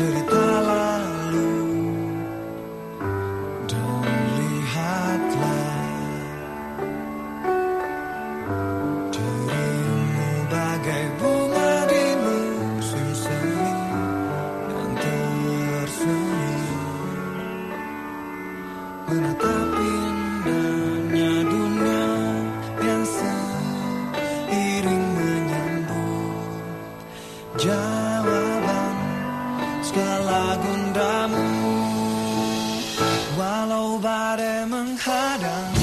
cerita lalu. Dan lihatlah. Dirimu bagai bunga di musim semi dan tersenyum menatap segala gundamu. Walau badai menghadang